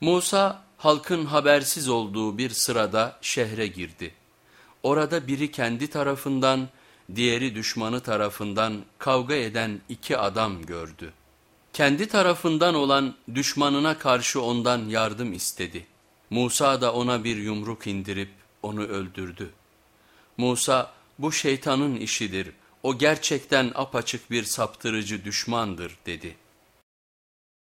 Musa halkın habersiz olduğu bir sırada şehre girdi. Orada biri kendi tarafından, diğeri düşmanı tarafından kavga eden iki adam gördü. Kendi tarafından olan düşmanına karşı ondan yardım istedi. Musa da ona bir yumruk indirip onu öldürdü. Musa bu şeytanın işidir, o gerçekten apaçık bir saptırıcı düşmandır dedi.''